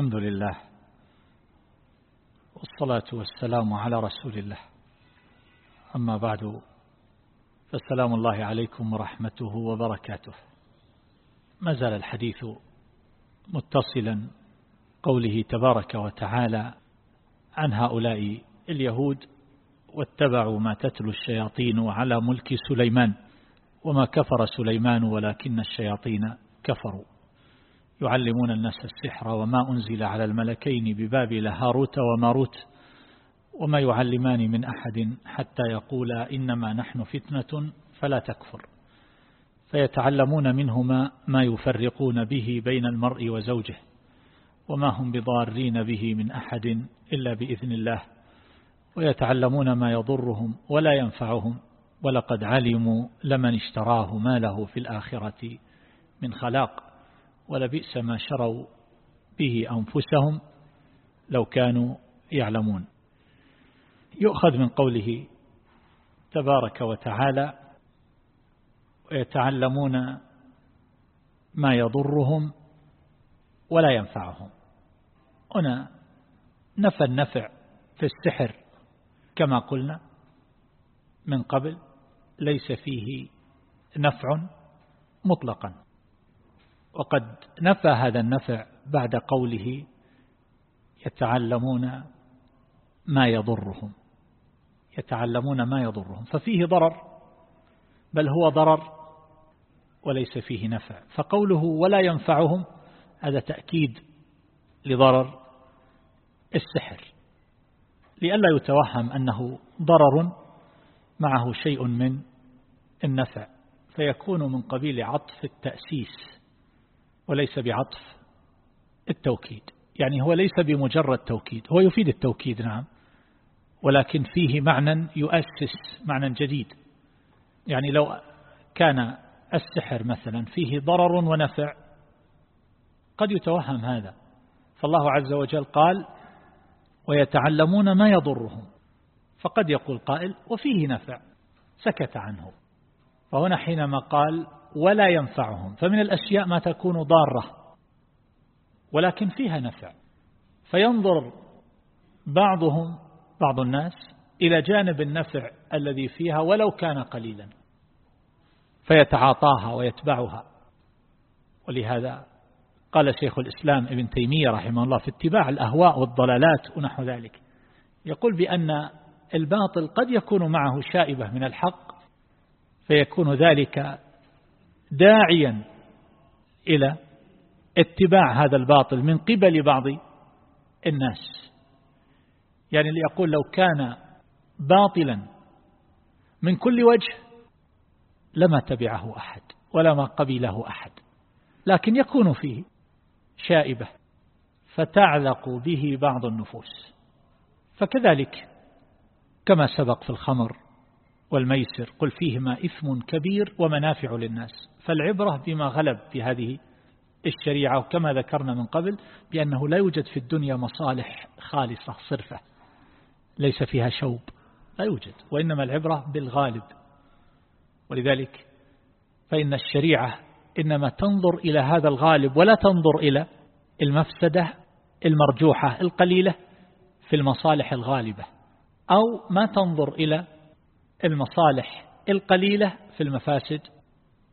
الحمد لله والصلاة والسلام على رسول الله. أما بعد فالسلام الله عليكم ورحمته وبركاته. ما زال الحديث متصلا قوله تبارك وتعالى عن هؤلاء اليهود واتبعوا ما تتلو الشياطين على ملك سليمان وما كفر سليمان ولكن الشياطين كفروا. يعلمون الناس السحر وما أنزل على الملكين ببابل هاروت وماروت وما يعلمان من أحد حتى يقولا إنما نحن فتنة فلا تكفر. فيتعلمون منهما ما يفرقون به بين المرء وزوجه وما هم بضارين به من أحد إلا بإذن الله. ويتعلمون ما يضرهم ولا ينفعهم. ولقد علموا لمن اشتراه ما له في الآخرة من خلاق. ولبئس ما شروا به أنفسهم لو كانوا يعلمون. يؤخذ من قوله تبارك وتعالى ويتعلمون ما يضرهم ولا ينفعهم. هنا نفى النفع في السحر كما قلنا من قبل ليس فيه نفع مطلقا. وقد نفى هذا النفع بعد قوله يتعلمون ما يضرهم يتعلمون ما يضرهم ففيه ضرر بل هو ضرر وليس فيه نفع. فقوله ولا ينفعهم هذا تأكيد لضرر السحر لئلا يتوهم أنه ضرر معه شيء من النفع فيكون من قبيل عطف التأسيس. وليس بعطف التوكيد. يعني هو ليس بمجرد توكيد هو يفيد التوكيد نعم ولكن فيه معنى يؤسس معنى جديد. يعني لو كان السحر مثلا فيه ضرر ونفع قد يتوهم هذا. فالله عز وجل قال ويتعلمون ما يضرهم فقد يقول قائل وفيه نفع سكت عنه. فهنا حينما قال ولا ينفعهم. فمن الأشياء ما تكون ضارة ولكن فيها نفع. فينظر بعضهم بعض الناس إلى جانب النفع الذي فيها ولو كان قليلا فيتعاطاها ويتبعها. ولهذا قال شيخ الإسلام ابن تيمية رحمه الله في اتباع الأهواء والضلالات ونحو ذلك يقول بأن الباطل قد يكون معه شائبة من الحق فيكون ذلك داعيا إلى اتباع هذا الباطل من قبل بعض الناس. يعني ليقول لو كان باطلا من كل وجه لما تبعه أحد ولا ما قبله أحد لكن يكون فيه شائبة فتعلق به بعض النفوس. فكذلك كما سبق في الخمر والميسر قل فيهما إثم كبير ومنافع للناس. فالعبرة بما غلب في هذه الشريعة وكما ذكرنا من قبل بأنه لا يوجد في الدنيا مصالح خالصة صرفة ليس فيها شوب لا يوجد وإنما العبرة بالغالب. ولذلك فإن الشريعة إنما تنظر إلى هذا الغالب ولا تنظر إلى المفسدة المرجوحة القليلة في المصالح الغالبة أو ما تنظر إلى المصالح القليلة في المفاسد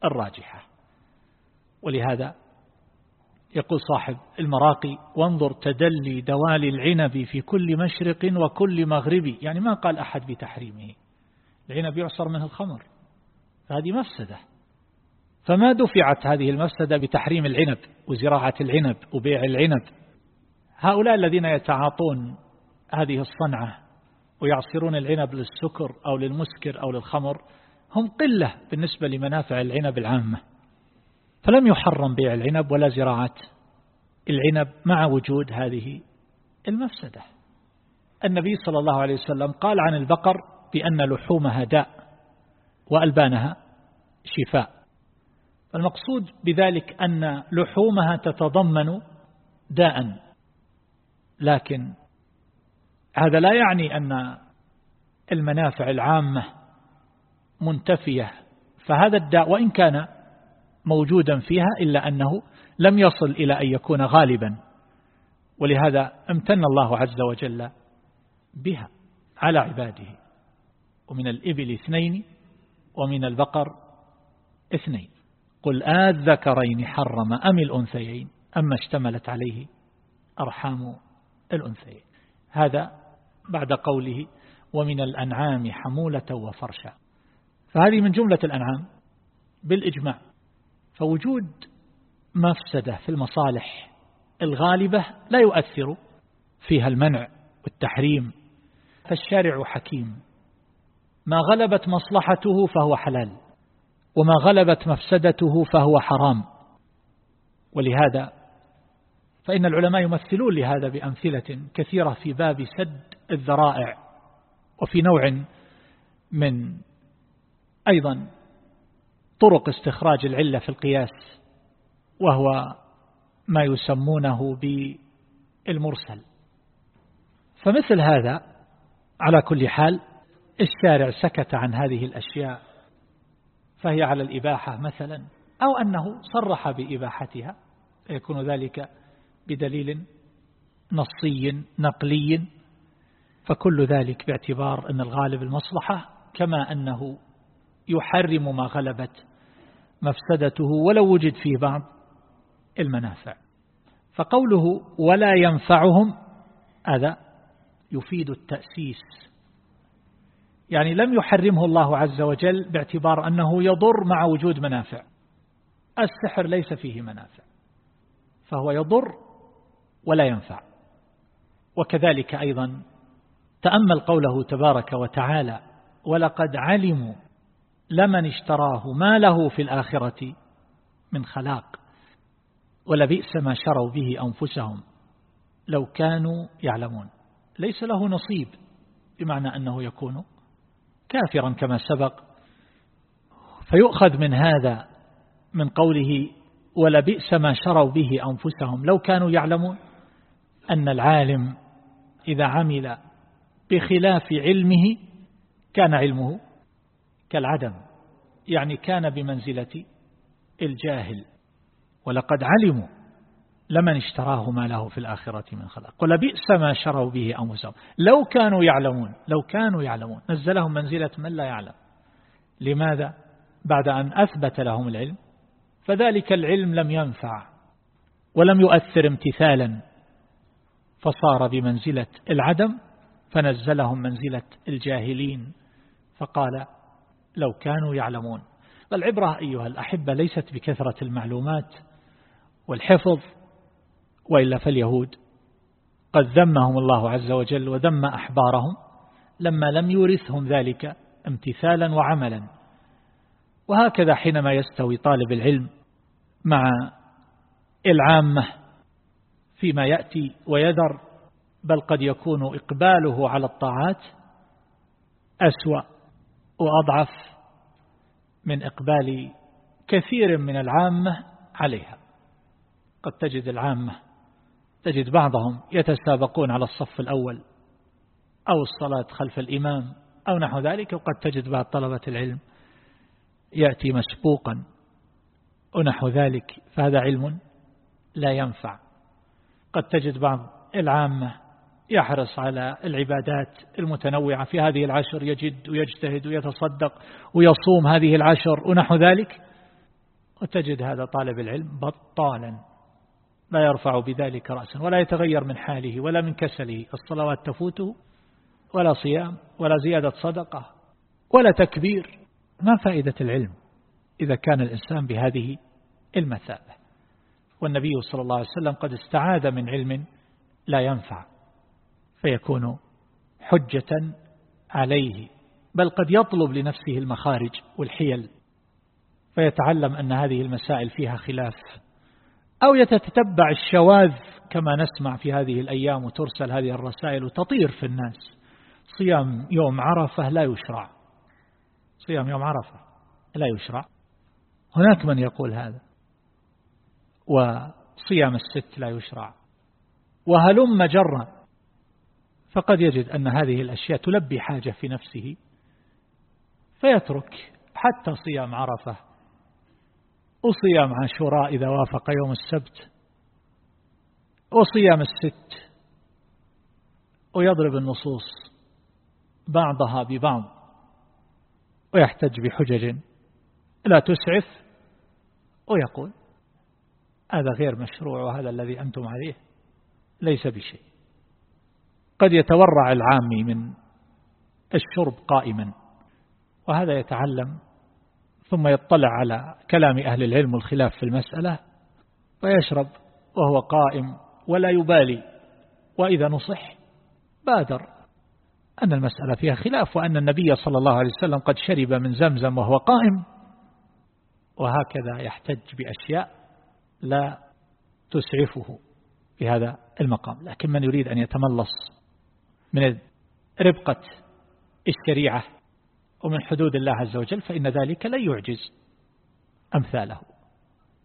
الراجحة. ولهذا يقول صاحب المراقي وانظر تدلي دوالي العنب في كل مشرق وكل مغرب. يعني ما قال أحد بتحريمه. العنب يعصر منه الخمر. فهذه مفسدة. فما دفعت هذه المفسدة بتحريم العنب وزراعة العنب وبيع العنب؟ هؤلاء الذين يتعاطون هذه الصنعة ويعصرون العنب للسكر أو للمسكر أو للخمر هم قلة بالنسبة لمنافع العنب العامة. فلم يحرم بيع العنب ولا زراعة. العنب مع وجود هذه المفسدة. النبي صلى الله عليه وسلم قال عن البقر بأن لحومها داء وألبانها شفاء. المقصود بذلك أن لحومها تتضمن داء لكن هذا لا يعني أن المنافع العامة منتفية. فهذا الداء وإن كان موجودا فيها إلا أنه لم يصل إلى أن يكون غالبا. ولهذا امتن الله عز وجل بها على عباده. ومن الإبل اثنين ومن البقر اثنين. قل آذكرين حرم أم الأنثيين؟ أما اشتملت عليه أرحام الأنثيين. هذا بعد قوله ومن الأنعام حمولة وفرشا. فهذه من جملة الأنعام بالإجماع. فوجود مفسدة في المصالح الغالبة لا يؤثر فيها المنع والتحريم. فالشارع حكيم. ما غلبت مصلحته فهو حلال وما غلبت مفسدته فهو حرام. ولهذا فإن العلماء يمثلون لهذا بأمثلة كثيرة في باب سد الذرائع وفي نوع من أيضا طرق استخراج العلة في القياس وهو ما يسمونه بالمرسل. فمثل هذا على كل حال الشارع سكت عن هذه الأشياء فهي على الإباحة مثلا أو أنه صرح بإباحتها يكون ذلك بدليل نصي نقلي فكل ذلك باعتبار أن الغالب المصلحة كما أنه يحرم ما غلبت مفسدته ولو وجد فيه بعض المنافع. فقوله ولا ينفعهم هذا يفيد التأسيس. يعني لم يحرمه الله عز وجل باعتبار أنه يضر مع وجود منافع. السحر ليس فيه منافع فهو يضر ولا ينفع. وكذلك أيضا تأمل قوله تبارك وتعالى ولقد علموا لمن اشتراه ما له في الآخرة من خلاق ولبئس ما شروا به أنفسهم لو كانوا يعلمون. ليس له نصيب بمعنى أنه يكون كافرا كما سبق. فيؤخذ من هذا من قوله ولبئس ما شروا به أنفسهم لو كانوا يعلمون. أن العالم إذا عمل بخلاف علمه كان علمه كالعدم يعني كان بمنزلة الجاهل. ولقد علموا لمن اشتراه ما له في الآخرة من خلاق. ولبئس ما شروا به أنفسهم. لو كانوا يعلمون لو كانوا يعلمون نزلهم منزلة من لا يعلم. لماذا؟ بعد أن أثبت لهم العلم فذلك العلم لم ينفع ولم يؤثر امتثالا. فصار بمنزلة العدم فنزلهم منزلة الجاهلين. فقال لو كانوا يعلمون. فالعبرة أيها الأحبة ليست بكثرة المعلومات والحفظ وإلا فاليهود قد ذمهم الله عز وجل وذم أحبارهم لما لم يورثهم ذلك امتثالا وعملا. وهكذا حينما يستوي طالب العلم مع العامة فيما يأتي ويذر بل قد يكون إقباله على الطاعات أسوأ وأضعف من إقبال كثير من العامة عليها. قد تجد العامة تجد بعضهم يتسابقون على الصف الأول أو الصلاة خلف الإمام أو نحو ذلك وقد تجد بعض طلبة العلم يأتي مسبوقا ونحو ذلك فهذا علم لا ينفع. قد تجد بعض العامة يحرص على العبادات المتنوعة. في هذه العشر يجد ويجتهد ويتصدق ويصوم هذه العشر ونحو ذلك. وتجد هذا طالب العلم بطالا لا يرفع بذلك رأسا ولا يتغير من حاله ولا من كسله. الصلوات تفوته ولا صيام ولا زيادة صدقة ولا تكبير. ما فائدة العلم إذا كان الإنسان بهذه المثابة؟ والنبي صلى الله عليه وسلم قد استعاذ من علم لا ينفع فيكون حجة عليه بل قد يطلب لنفسه المخارج والحيل فيتعلم أن هذه المسائل فيها خلاف أو يتتبع الشواذ كما نسمع في هذه الأيام وترسل هذه الرسائل وتطير في الناس. صيام يوم عرفة لا يشرع صيام يوم عرفة لا يشرع. هناك من يقول هذا. وصيام الست لا يشرع. وهلم جرا فقد يجد أن هذه الأشياء تلبي حاجة في نفسه فيترك حتى صيام عرفة. وصيام عاشوراء إذا وافق يوم السبت. وصيام الست. ويضرب النصوص بعضها ببعض. ويحتج بحجج. لا تسعف. ويقول هذا غير مشروع وهذا الذي أنتم عليه ليس بشيء. قد يتورع العامي من الشرب قائما وهذا يتعلم ثم يطلع على كلام أهل العلم والخلاف في المسألة فيشرب وهو قائم ولا يبالي وإذا نصح بادر أن المسألة فيها خلاف وأن النبي صلى الله عليه وسلم قد شرب من زمزم وهو قائم وهكذا يحتج بأشياء لا تسعفه في هذا المقام. لكن من يريد أن يتملص من ربقة الشريعة ومن حدود الله عز وجل فإن ذلك لا يعجز أمثاله.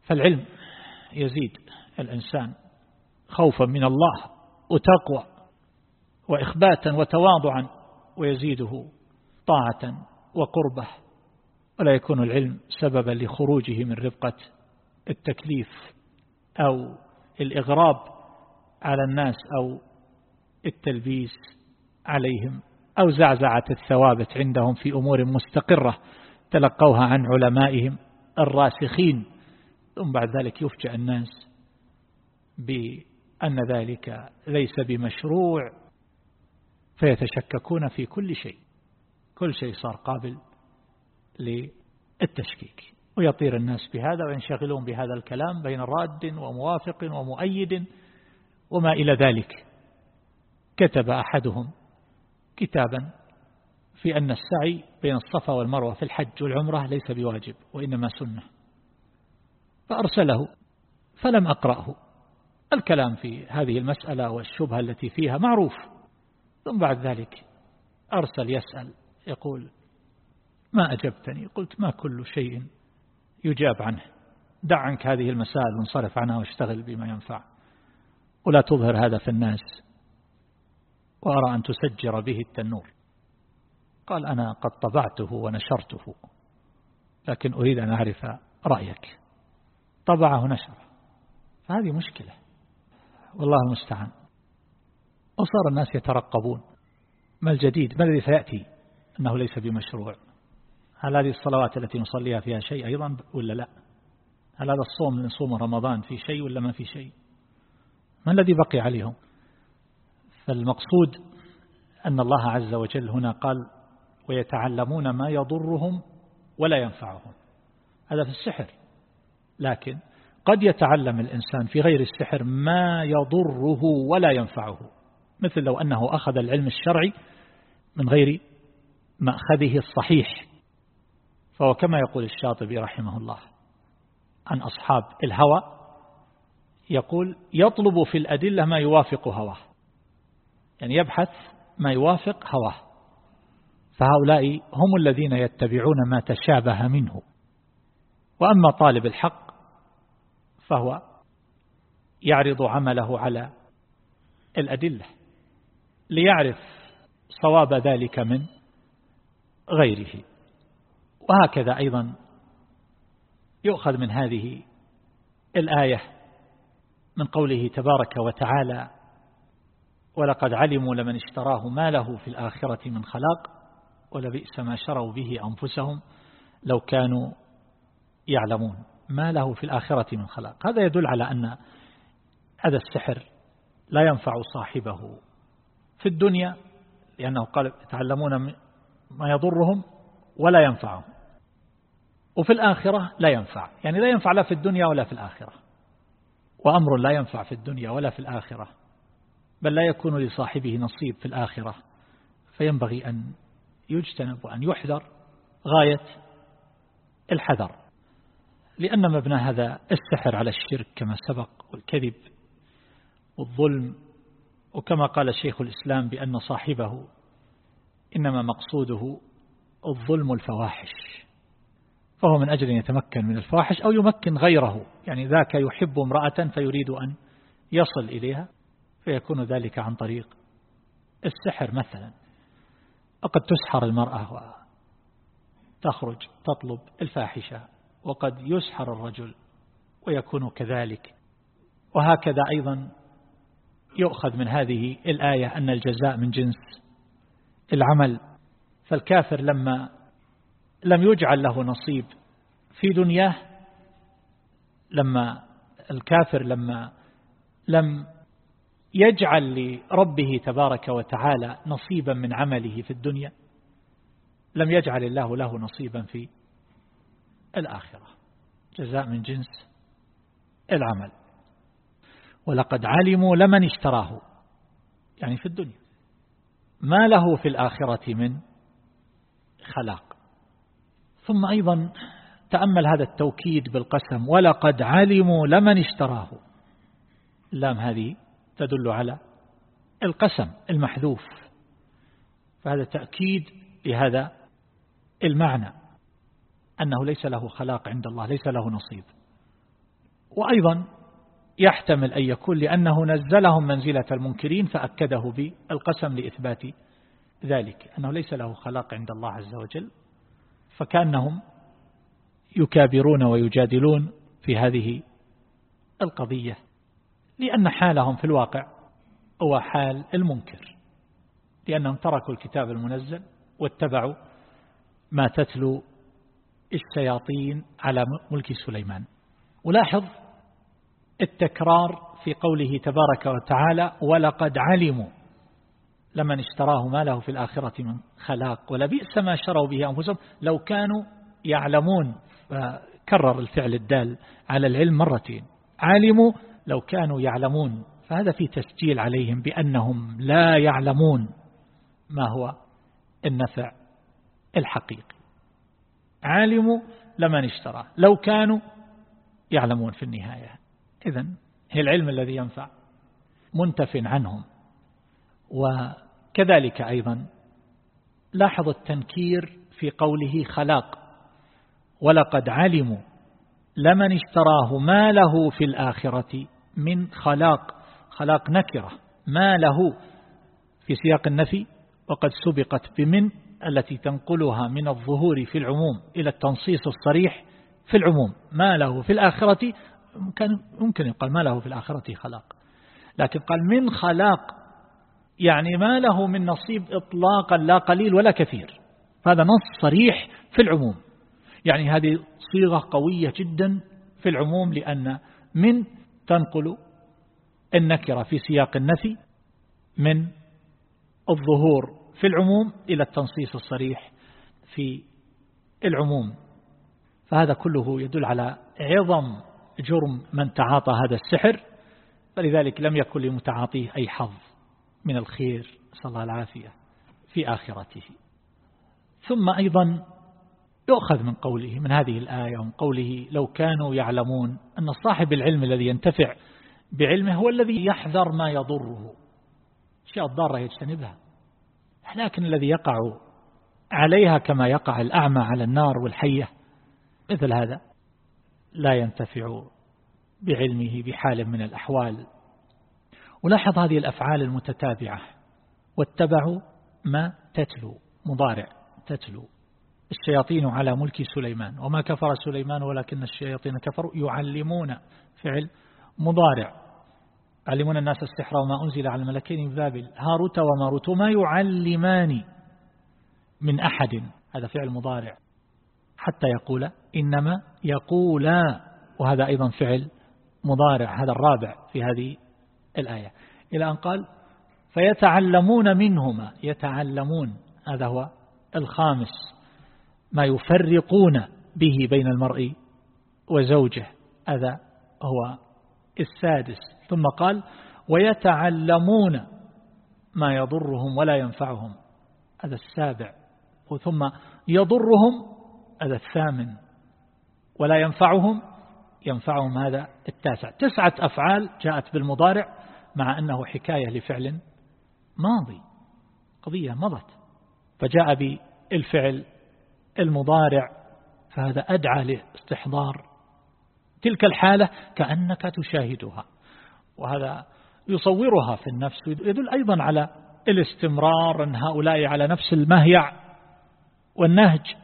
فالعلم يزيد. الإنسان خوفا من الله وتقوى وإخباتا وتواضعا ويزيده طاعة وقربة. ولا يكون العلم سببا لخروجه من ربقة التكليف أو الإغراب على الناس أو التلبيس عليهم أو زعزعة الثوابت عندهم في أمور مستقرة تلقوها عن علمائهم الراسخين. ثم بعد ذلك يفجأ الناس بأن ذلك ليس بمشروع فيتشككون في كل شيء. كل شيء صار قابل للتشكيك. ويطير الناس بهذا وينشغلون بهذا الكلام بين راد وموافق ومؤيد وما إلى ذلك. كتب أحدهم كتابا في أن السعي بين الصفا والمروة في الحج والعمرة ليس بواجب وإنما سنة. فأرسله فلم أقرأه. الكلام في هذه المسألة والشبهة التي فيها معروف. ثم بعد ذلك أرسل يسأل يقول ما أجبتني؟ قلت ما كل شيء يجاب عنه. دع عنك هذه المسائل وانصرف عنها واشتغل بما ينفع. ولا تظهر هذا في الناس. وأرى أن تسجر به التنور. قال أنا قد طبعته ونشرته. لكن أريد أن أعرف رأيك. طبعه نشر. فهذه مشكلة. والله المستعان. وصار الناس يترقبون. ما الجديد؟ ما الذي سيأتي؟ أنه ليس بمشروع. هل هذه الصلوات التي نصليها فيها شيء أيضا ولا لا؟ هل هذا الصوم اللي نصوم رمضان في شيء ولا ما في شيء؟ ما الذي بقي عليهم؟ فالمقصود أن الله عز وجل هنا قال ويتعلمون ما يضرهم ولا ينفعهم هذا في السحر. لكن قد يتعلم الإنسان في غير السحر ما يضره ولا ينفعه. مثل لو أنه أخذ العلم الشرعي من غير مأخذه الصحيح. فهو كما يقول الشاطبي رحمه الله عن أصحاب الهوى يقول يطلب في الأدلة ما يوافق هواه. يعني يبحث ما يوافق هواه. فهؤلاء هم الذين يتبعون ما تشابه منه. وأما طالب الحق فهو يعرض عمله على الأدلة ليعرف صواب ذلك من غيره. وهكذا أيضا يؤخذ من هذه الآية من قوله تبارك وتعالى ولقد علموا لمن اشتراه ما له في الآخرة من خلاق ولبئس ما شروا به أنفسهم لو كانوا يعلمون ما له في الآخرة من خلاق. هذا يدل على أن هذا السحر لا ينفع صاحبه في الدنيا لأنه قال يتعلمون ما يضرهم ولا ينفعهم وفي الآخرة لا ينفع. يعني لا ينفع لا في الدنيا ولا في الآخرة. وأمر لا ينفع في الدنيا ولا في الآخرة. بل لا يكون لصاحبه نصيب في الآخرة. فينبغي أن يجتنب وأن يحذر غاية الحذر. لأن مبنى هذا السحر على الشرك كما سبق والكذب والظلم. وكما قال شيخ الإسلام بأن صاحبه إنما مقصوده الظلم الفواحش فهو من أجل أن يتمكن من الفواحش أو يمكن غيره يعني ذاك يحب امرأة فيريد أن يصل إليها فيكون ذلك عن طريق السحر مثلا. وقد تسحر المرأة وتخرج تطلب الفاحشة وقد يسحر الرجل ويكون كذلك. وهكذا أيضا يؤخذ من هذه الآية أن الجزاء من جنس العمل. فالكافر لما لم يجعل له نصيب في دنياه لما الكافر لما لم يجعل لربه تبارك وتعالى نصيبا من عمله في الدنيا لم يجعل الله له نصيبا في الآخرة. جزاء من جنس العمل. ولقد علموا لمن اشتراه يعني في الدنيا. ما له في الآخرة من خلاق. ثم أيضا تأمل هذا التوكيد بالقسم ولقد علموا لمن اشتراه. اللام هذه تدل على القسم المحذوف. فهذا تأكيد لهذا المعنى أنه ليس له خلاق عند الله ليس له نصيب. وأيضا يحتمل أن يكون لأنه نزلهم منزلة المنكرين فأكده بالقسم لإثبات ذلك أنه ليس له خلاق عند الله عز وجل فكأنهم يكابرون ويجادلون في هذه القضية لأن حالهم في الواقع هو حال المنكر لأنهم تركوا الكتاب المنزل واتبعوا ما تتلو الشياطين على ملك سليمان. ولاحظ التكرار في قوله تبارك وتعالى ولقد علموا لمن اشتراه ما له في الآخرة من خلاق ولبئس ما شروا به أنفسهم. لو كانوا يعلمون كرر الفعل الدال على العلم مرتين. علموا لو كانوا يعلمون فهذا في تسجيل عليهم بأنهم لا يعلمون ما هو النفع الحقيقي. علموا لمن اشترى لو كانوا يعلمون في النهاية. إذا هي العلم الذي ينفع منتف عنهم. وكذلك أيضا لاحظ التنكير في قوله خلاق. ولقد علموا لمن اشتراه ما له في الآخرة من خلاق خلاق نكرة ما له في سياق النفي وقد سبقت بمن التي تنقلها من الظهور في العموم إلى التنصيص الصريح في العموم. ما له في الآخرة ممكن يقال ما له في الآخرة خلاق. لكن قال من خلاق يعني ما له من نصيب إطلاقا لا قليل ولا كثير. هذا نص صريح في العموم. يعني هذه صيغة قوية جدا في العموم لأن من تنقل النكرة في سياق النفي من الظهور في العموم إلى التنصيص الصريح في العموم. فهذا كله يدل على عظم جرم من تعاطى هذا السحر فلذلك لم يكن لمتعاطيه أي حظ. من الخير صلى الله العافية في آخرته. ثم أيضا يؤخذ من قوله من هذه الآية ومن قوله لو كانوا يعلمون أن صاحب العلم الذي ينتفع بعلمه هو الذي يحذر ما يضره. الأشياء الضارة يجتنبها. لكن الذي يقع عليها كما يقع الأعمى على النار والحية مثل هذا لا ينتفع بعلمه بحال من الأحوال. ولاحظ هذه الأفعال المتتابعة. واتبعوا ما تتلو مضارع تتلو. الشياطين على ملك سليمان. وما كفر سليمان ولكن الشياطين كفروا يعلمون فعل مضارع. يعلمون الناس السحر وما أنزل على الملكين من بابل. هاروت وماروت ما يعلمان من أحد. هذا فعل مضارع. حتى يقول إنما يقولا. وهذا أيضا فعل مضارع. هذا الرابع في هذه الآية. إلى أن قال فيتعلمون منهما يتعلمون هذا هو الخامس ما يفرقون به بين المرء وزوجه هذا هو السادس. ثم قال ويتعلمون ما يضرهم ولا ينفعهم هذا السابع. ثم يضرهم هذا الثامن ولا ينفعهم ينفعهم هذا التاسع. تسعة أفعال جاءت بالمضارع مع أنه حكاية لفعل ماضي. قضية مضت. فجاء بالفعل المضارع فهذا أدعى لاستحضار تلك الحالة كأنك تشاهدها. وهذا يصورها في النفس يدل أيضا على الاستمرار أن هؤلاء على نفس المهيع والنهج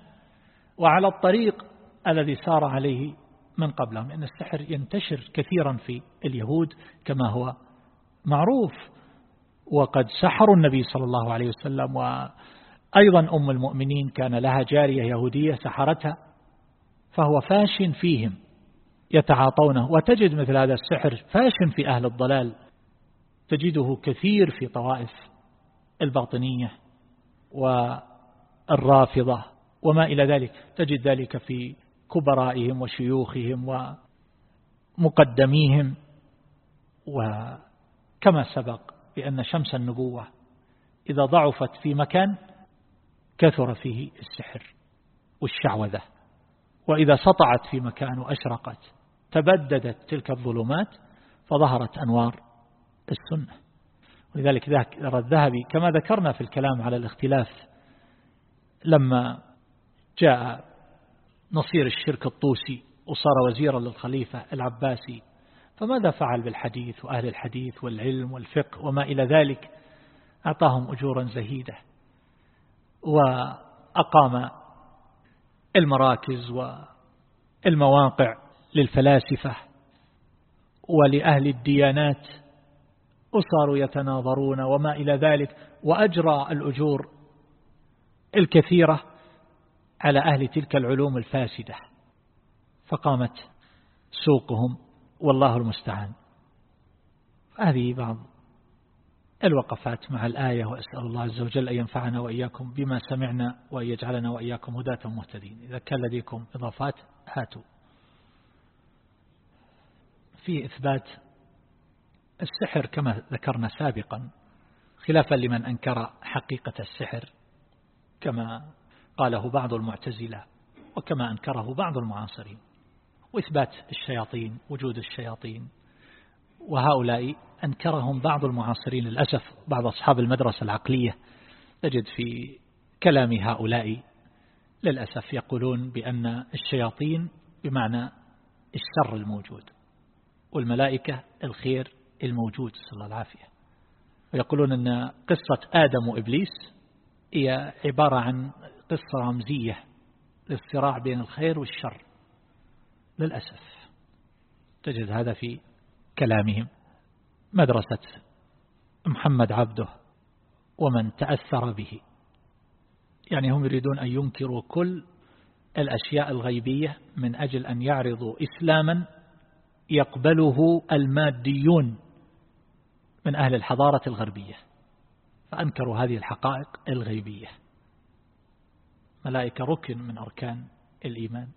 وعلى الطريق الذي سار عليه من قبلهم لأن السحر ينتشر كثيرا في اليهود كما هو معروف. وقد سحروا النبي صلى الله عليه وسلم وأيضا أم المؤمنين كان لها جارية يهودية سحرتها فهو فاش فيهم يتعاطونه. وتجد مثل هذا السحر فاش في أهل الضلال. تجده كثير في طوائف الباطنية والرافضة وما إلى ذلك. تجد ذلك في كبرائهم وشيوخهم ومقدميهم وكما سبق بأن شمس النبوة إذا ضعفت في مكان كثر فيه السحر والشعوذة وإذا سطعت في مكان وأشرقت تبددت تلك الظلمات فظهرت أنوار السنة. ولذلك ذكر الذهبي كما ذكرنا في الكلام على الاختلاف لما جاء نصير الشرك الطوسي وصار وزيرا للخليفة العباسي. فماذا فعل بالحديث وأهل الحديث والعلم والفقه وما إلى ذلك؟ أعطاهم أجورا زهيدة. وأقام المراكز والمواقع للفلاسفة ولأهل الديانات وصاروا يتناظرون وما إلى ذلك. وأجرى الأجور الكثيرة على أهل تلك العلوم الفاسدة فقامت سوقهم والله المستعان. هذه بعض الوقفات مع الآية وأسأل الله عز وجل أن ينفعنا وإياكم بما سمعنا وأن يجعلنا وإياكم هداة مهتدين. إذا كان لديكم إضافات هاتوا. في إثبات السحر كما ذكرنا سابقا خلافا لمن أنكر حقيقة السحر كما قاله بعض المعتزلة وكما أنكره بعض المعاصرين وإثبات الشياطين وجود الشياطين. وهؤلاء أنكرهم بعض المعاصرين للأسف بعض أصحاب المدرسة العقلية. تجد في كلام هؤلاء للأسف يقولون بأن الشياطين بمعنى الشر الموجود والملائكة الخير الموجود صلى الله العافية ويقولون أن قصة آدم وإبليس هي عبارة عن قصة رمزية للصراع بين الخير والشر للأسف. تجد هذا في كلامهم مدرسة محمد عبده ومن تأثر به. يعني هم يريدون أن ينكروا كل الأشياء الغيبية من أجل أن يعرضوا إسلاما يقبله الماديون من أهل الحضارة الغربية فأنكروا هذه الحقائق الغيبية. ملائكة ركن من أركان الإيمان.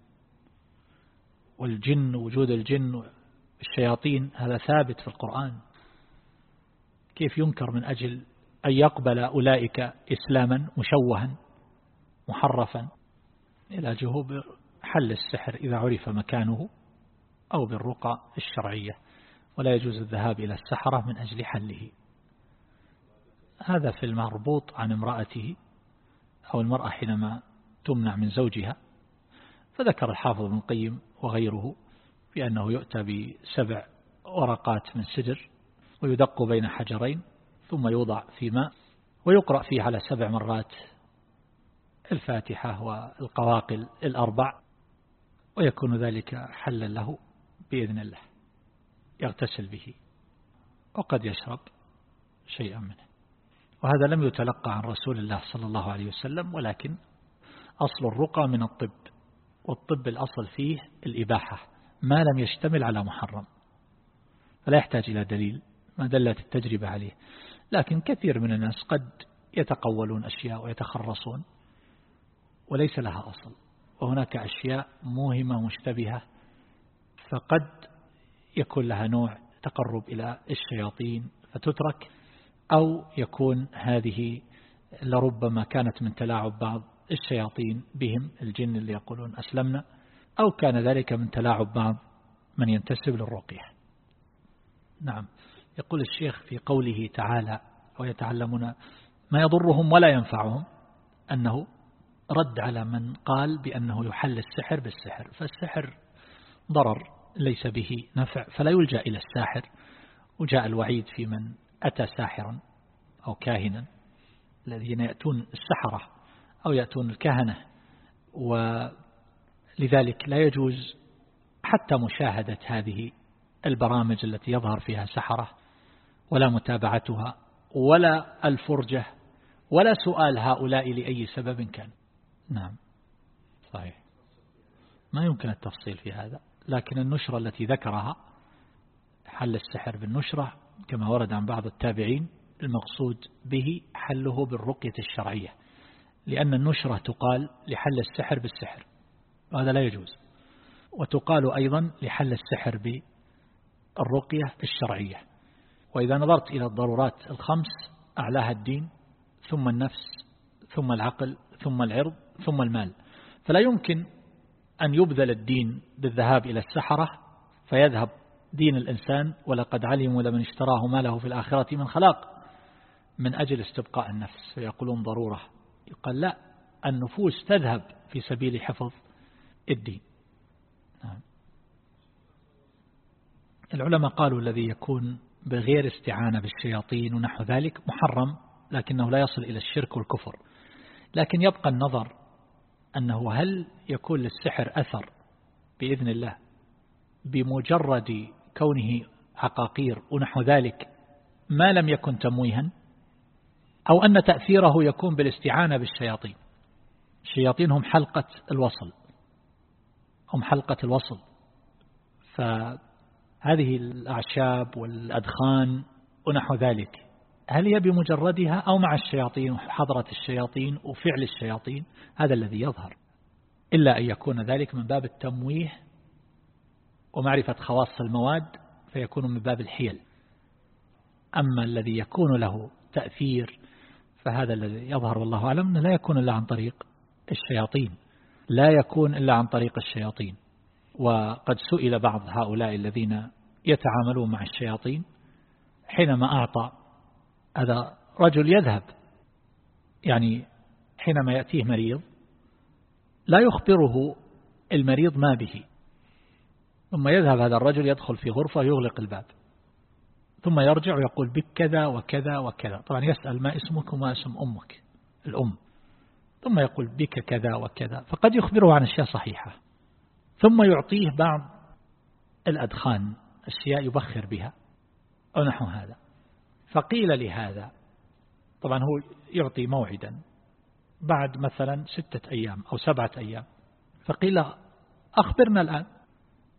والجن وجود الجن الشياطين هذا ثابت في القرآن. كيف ينكر من أجل أن يقبل أولئك إسلاما مشوها محرفا؟ إلى جهوب حل السحر إذا عرف مكانه أو بالرقى الشرعية. ولا يجوز الذهاب إلى السحرة من أجل حله. هذا في المربوط عن امرأته أو المرأة حينما تمنع من زوجها. فذكر الحافظ ابن القيم وغيره بأنه يؤتى بسبع ورقات من سدر ويدق بين حجرين ثم يوضع في ماء ويقرأ فيه على سبع مرات الفاتحة والقواقل الأربع ويكون ذلك حلا له بإذن الله. يغتسل به وقد يشرب شيئا منه. وهذا لم يتلقى عن رسول الله صلى الله عليه وسلم ولكن أصل الرقى من الطب والطب الأصل فيه الإباحة ما لم يشتمل على محرم. فلا يحتاج إلى دليل ما دلت التجربة عليه. لكن كثير من الناس قد يتقولون أشياء ويتخرصون وليس لها أصل. وهناك أشياء موهمة مشتبهة فقد يكون لها نوع تقرب إلى الشياطين فتترك أو يكون هذه لربما كانت من تلاعب بعض الشياطين بهم الجن اللي يقولون أسلمنا أو كان ذلك من تلاعب بعض من ينتسب للرقية. نعم يقول الشيخ في قوله تعالى ويتعلمون ما يضرهم ولا ينفعهم أنه رد على من قال بأنه يحل السحر بالسحر فالسحر ضرر ليس به نفع فلا يلجأ إلى الساحر. وجاء الوعيد في من أتى ساحرا أو كاهنا الذين يأتون السحرة أو يأتون الكهنة. ولذلك لا يجوز حتى مشاهدة هذه البرامج التي يظهر فيها سحرة ولا متابعتها ولا الفرجة ولا سؤال هؤلاء لأي سبب كان. نعم. صحيح. ما يمكن التفصيل في هذا لكن النشرة التي ذكرها حل السحر بالنشرة كما ورد عن بعض التابعين المقصود به حله بالرقية الشرعية. لأن النشرة تقال لحل السحر بالسحر وهذا لا يجوز. وتقال أيضا لحل السحر بالرقية الشرعية. وإذا نظرت إلى الضرورات الخمس أعلاها الدين ثم النفس ثم العقل ثم العرض ثم المال. فلا يمكن أن يبذل الدين بالذهاب إلى السحرة فيذهب دين الإنسان ولقد علموا لمن اشتراه ما له في الآخرة من خلاق من أجل استبقاء النفس. فيقولون ضرورة. يقال لا النفوس تذهب في سبيل حفظ الدين. نعم. العلماء قالوا الذي يكون بغير استعانة بالشياطين ونحو ذلك محرم لكنه لا يصل إلى الشرك والكفر. لكن يبقى النظر أنه هل يكون للسحر أثر بإذن الله بمجرد كونه عقاقير ونحو ذلك ما لم يكن تمويها؟ أو أن تأثيره يكون بالاستعانة بالشياطين. الشياطين هم حلقة الوصل. هم حلقة الوصل. فهذه الأعشاب والأدخان ونحو ذلك. هل هي بمجردها أو مع الشياطين؟ وحضرة الشياطين وفعل الشياطين هذا الذي يظهر. إلا أن يكون ذلك من باب التمويه ومعرفة خواص المواد فيكون من باب الحيل. أما الذي يكون له تأثير فهذا الذي يظهر والله أعلم أنه لا يكون إلا عن طريق الشياطين. لا يكون إلا عن طريق الشياطين. وقد سئل بعض هؤلاء الذين يتعاملون مع الشياطين حينما أعطى هذا رجل يذهب. يعني حينما يأتيه مريض لا يخبره المريض ما به. ثم يذهب هذا الرجل يدخل في غرفة يغلق الباب. ثم يرجع ويقول بك كذا وكذا وكذا. طبعا يسأل ما اسمك وما اسم أمك الأم. ثم يقول بك كذا وكذا. فقد يخبره عن أشياء صحيحة. ثم يعطيه بعض الأدخان أشياء يبخر بها. أو نحو هذا. فقيل لهذا. طبعا هو يعطي موعدا. بعد مثلا ستة أيام أو سبعة أيام. فقيل أخبرنا الآن.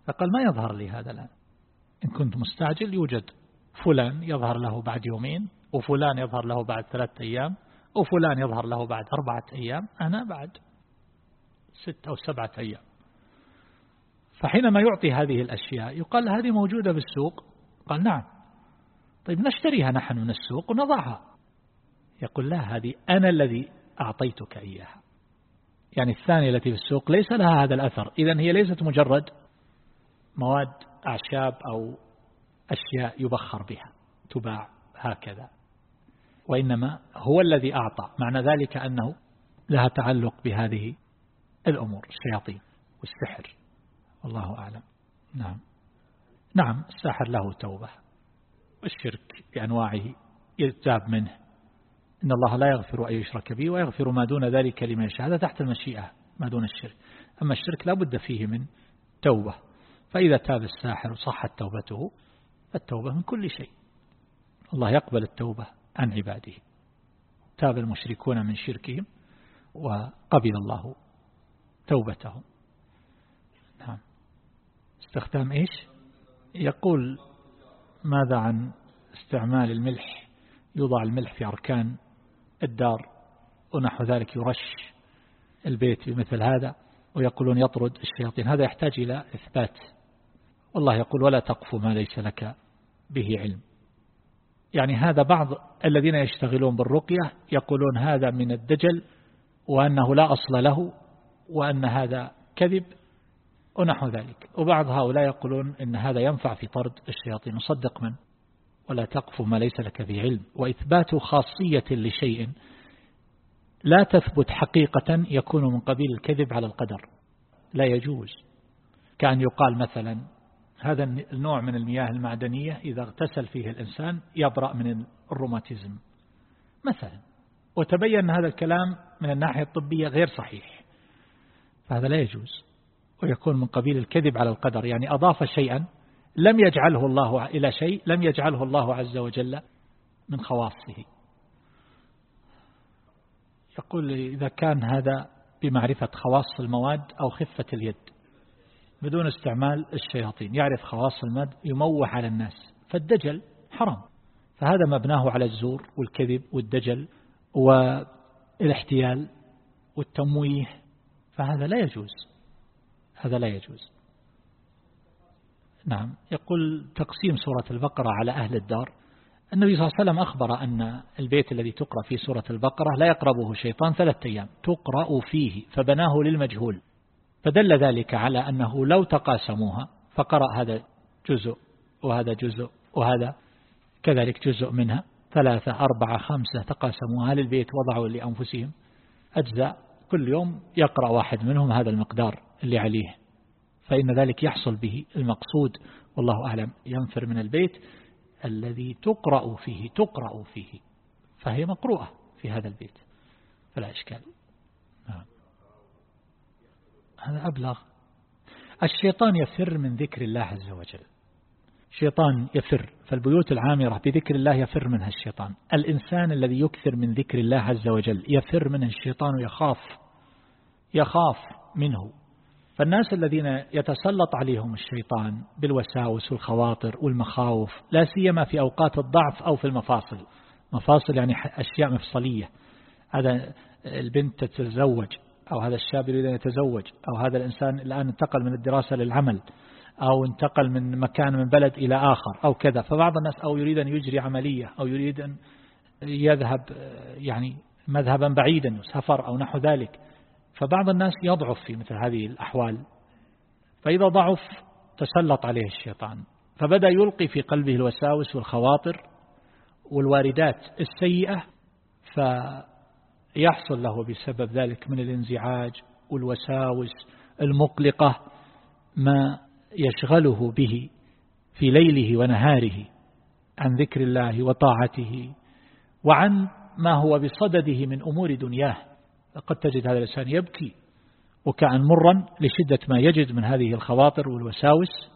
فقال ما يظهر لي هذا الآن. إن كنت مستعجل يوجد. فلان يظهر له بعد يومين وفلان يظهر له بعد ثلاثة أيام وفلان يظهر له بعد أربعة أيام أنا بعد ستة أو سبعة أيام. فحينما يعطي هذه الأشياء يقال هذه موجودة بالسوق قال نعم. طيب نشتريها نحن من السوق ونضعها. يقول لا هذه أنا الذي أعطيتك إياها. يعني الثانية التي في السوق ليس لها هذا الأثر. إذا هي ليست مجرد مواد أعشاب أو أشياء يبخر بها تباع هكذا. وإنما هو الذي أعطى معنى ذلك أنه لها تعلق بهذه الأمور الشياطين والسحر. والله أعلم. نعم. نعم الساحر له توبة. والشرك بأنواعه يتاب منه. إن الله لا يغفر أن يشرك به ويغفر ما دون ذلك لمن يشاء. هذا تحت المشيئة ما دون الشرك. أما الشرك لا بد فيه من توبة. فإذا تاب الساحر وصحت توبته التوبة من كل شيء. الله يقبل التوبة عن عباده. تاب المشركون من شركهم وقبل الله توبتهم. نعم. استخدام إيش؟ يقول ماذا عن استعمال الملح؟ يوضع الملح في أركان الدار ونحو ذلك يرش البيت بمثل هذا ويقولون يطرد الشياطين. هذا يحتاج إلى إثبات. والله يقول ولا تقف ما ليس لك به علم. يعني هذا بعض الذين يشتغلون بالرقية يقولون هذا من الدجل وأنه لا أصل له وأن هذا كذب ونحو ذلك. وبعض هؤلاء يقولون إن هذا ينفع في طرد الشياطين صدق من ولا تقف ما ليس لك به علم. وإثبات خاصية لشيء لا تثبت حقيقة يكون من قبيل الكذب على القدر. لا يجوز. كأن يقال مثلا هذا النوع من المياه المعدنية إذا اغتسل فيه الإنسان يبرأ من الروماتيزم. مثلا وتبين هذا الكلام من الناحية الطبية غير صحيح. فهذا لا يجوز ويكون من قبيل الكذب على القدر. يعني أضاف شيئا لم يجعله الله إلى شيء لم يجعله الله عز وجل من خواصه. يقول إذا كان هذا بمعرفة خواص المواد أو خفة اليد. بدون استعمال الشياطين يعرف خواص الماد يموح على الناس فالدجل حرام. فهذا مبناه على الزور والكذب والدجل والاحتيال والتمويه فهذا لا يجوز. هذا لا يجوز. نعم يقول تقسيم سورة البقرة على أهل الدار. النبي صلى الله عليه وسلم أخبر أن البيت الذي تقرأ فيه سورة البقرة لا يقربه شيطان ثلاثة أيام تقرأ فيه فبناه للمجهول. فدل ذلك على أنه لو تقاسموها فقرأ هذا جزء وهذا جزء وهذا كذلك جزء منها ثلاثة أربعة خمسة تقاسموها للبيت وضعوا لأنفسهم أجزاء كل يوم يقرأ واحد منهم هذا المقدار اللي عليه فإن ذلك يحصل به المقصود والله أعلم ينفر من البيت الذي تقرأ فيه تقرأ فيه فهي مقروءة في هذا البيت فلا إشكال. هذا أبلغ. الشيطان يفر من ذكر الله عز وجل. شيطان يفر. فالبيوت العامرة بذكر الله يفر منها الشيطان. الإنسان الذي يكثر من ذكر الله عز وجل يفر منه الشيطان يخاف يخاف منه. فالناس الذين يتسلط عليهم الشيطان بالوساوس والخواطر والمخاوف لا سيما في أوقات الضعف أو في المفاصل. مفاصل يعني أشياء مفصلية. هذا البنت تتزوج. أو هذا الشاب يريد أن يتزوج أو هذا الإنسان الآن انتقل من الدراسة للعمل أو انتقل من مكان من بلد إلى آخر أو كذا. فبعض الناس أو يريد أن يجري عملية أو يريد أن يذهب يعني مذهبا بعيدا سفر أو نحو ذلك. فبعض الناس يضعف في مثل هذه الأحوال. فإذا ضعف تسلط عليه الشيطان. فبدأ يلقي في قلبه الوساوس والخواطر والواردات السيئة فيحصل له بسبب ذلك من الانزعاج والوساوس المقلقة ما يشغله به في ليله ونهاره عن ذكر الله وطاعته وعن ما هو بصدده من أمور دنياه. قد تجد هذا الإنسان يبكي وكأن مرا لشدة ما يجد من هذه الخواطر والوساوس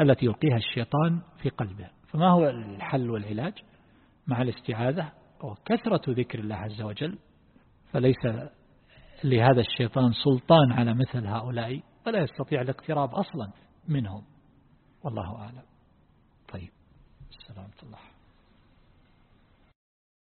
التي يلقيها الشيطان في قلبه. فما هو الحل والعلاج مع الاستعاذة؟ وكثرة ذكر الله عز وجل فليس لهذا الشيطان سلطان على مثل هؤلاء ولا يستطيع الاقتراب أصلا منهم. والله أعلم. طيب السلام الله.